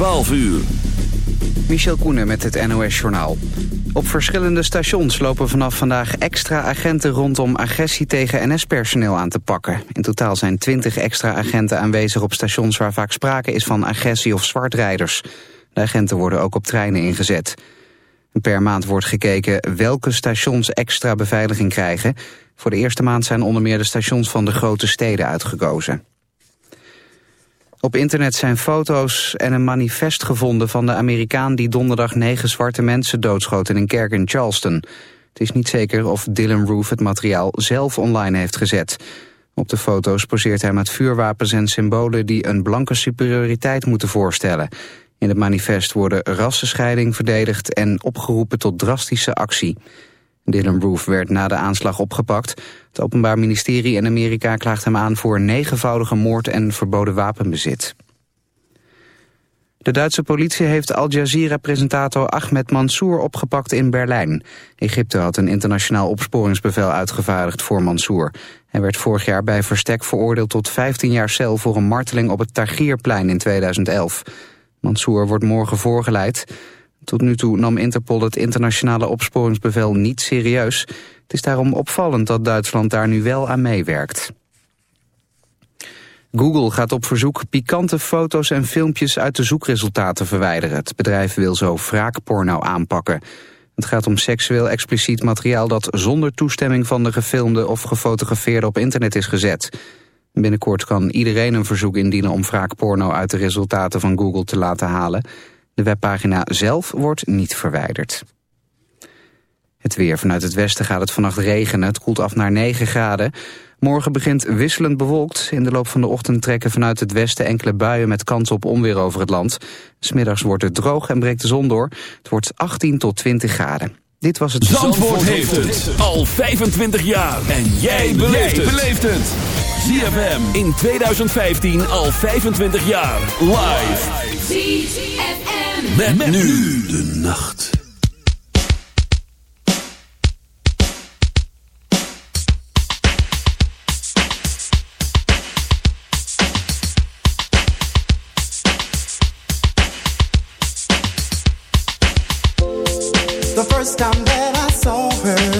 12 uur. Michel Koenen met het NOS-journaal. Op verschillende stations lopen vanaf vandaag extra agenten rondom agressie tegen NS-personeel aan te pakken. In totaal zijn 20 extra agenten aanwezig op stations waar vaak sprake is van agressie of zwartrijders. De agenten worden ook op treinen ingezet. Per maand wordt gekeken welke stations extra beveiliging krijgen. Voor de eerste maand zijn onder meer de stations van de grote steden uitgekozen. Op internet zijn foto's en een manifest gevonden van de Amerikaan... die donderdag negen zwarte mensen doodschoot in een kerk in Charleston. Het is niet zeker of Dylan Roof het materiaal zelf online heeft gezet. Op de foto's poseert hij met vuurwapens en symbolen... die een blanke superioriteit moeten voorstellen. In het manifest worden rassenscheiding verdedigd... en opgeroepen tot drastische actie. Dylan Roof werd na de aanslag opgepakt. Het Openbaar Ministerie in Amerika klaagt hem aan voor negenvoudige moord en verboden wapenbezit. De Duitse politie heeft Al Jazeera-presentator Ahmed Mansour opgepakt in Berlijn. Egypte had een internationaal opsporingsbevel uitgevaardigd voor Mansour. Hij werd vorig jaar bij verstek veroordeeld tot 15 jaar cel voor een marteling op het Tahrirplein in 2011. Mansour wordt morgen voorgeleid. Tot nu toe nam Interpol het internationale opsporingsbevel niet serieus. Het is daarom opvallend dat Duitsland daar nu wel aan meewerkt. Google gaat op verzoek pikante foto's en filmpjes uit de zoekresultaten verwijderen. Het bedrijf wil zo wraakporno aanpakken. Het gaat om seksueel expliciet materiaal dat zonder toestemming van de gefilmde of gefotografeerde op internet is gezet. Binnenkort kan iedereen een verzoek indienen om wraakporno uit de resultaten van Google te laten halen. De webpagina zelf wordt niet verwijderd. Het weer. Vanuit het westen gaat het vannacht regenen. Het koelt af naar 9 graden. Morgen begint wisselend bewolkt. In de loop van de ochtend trekken vanuit het westen enkele buien met kans op onweer over het land. Smiddags wordt het droog en breekt de zon door. Het wordt 18 tot 20 graden. Dit was het... Zandvoort, Zandvoort heeft het al 25 jaar. En jij beleeft het. ZFM in 2015 al 25 jaar. Live. ZFM. Met, met nu de nacht. The first time that I saw her,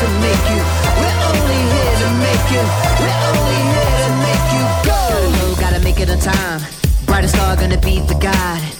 To make you. We're only here to make you. We're only here to make you go. Gotta go, gotta make it on time. Brightest star gonna be the guide.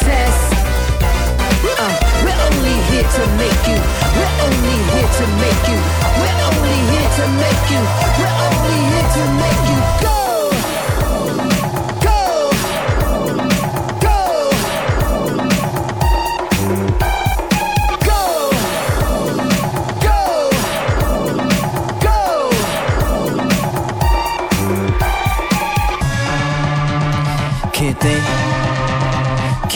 test. Uh, we're only here to make you. We're only here to make you. We're only here to make you. We're only here to make you. Go. Can't think,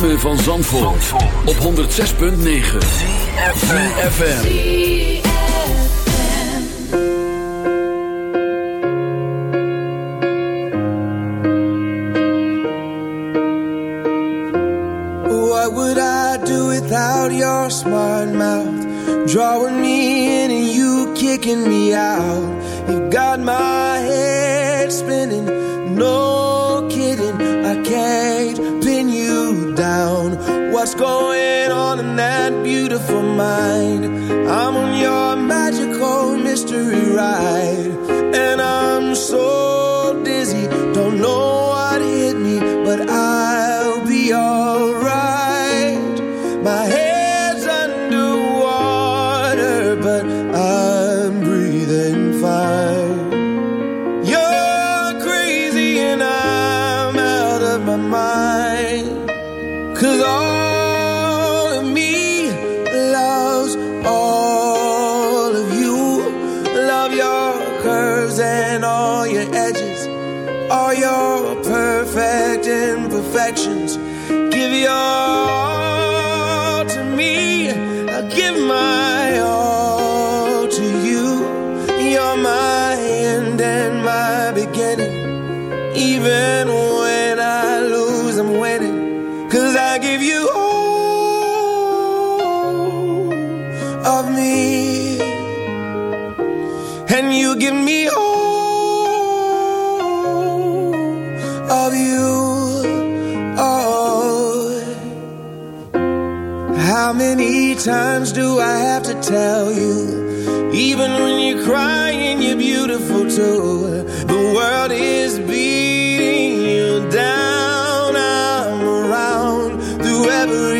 ritme van Zandvoort, Zandvoort. op 106.9 CFFM What would I do without your smart mouth? Drawing me in and you kicking me out. You got my beautiful mind. I'm on your magical mystery ride, and I'm so dizzy, don't know. you give me all of you. Oh, how many times do I have to tell you? Even when you're crying, you're beautiful too. The world is beating you down. I'm around through every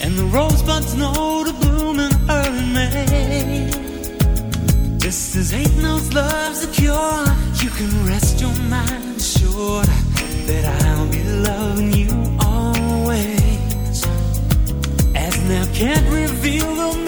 and the rosebuds know to bloom in early May. Just as hate knows love's a cure, you can rest your mind assured that I'll be loving you always. As now can't reveal the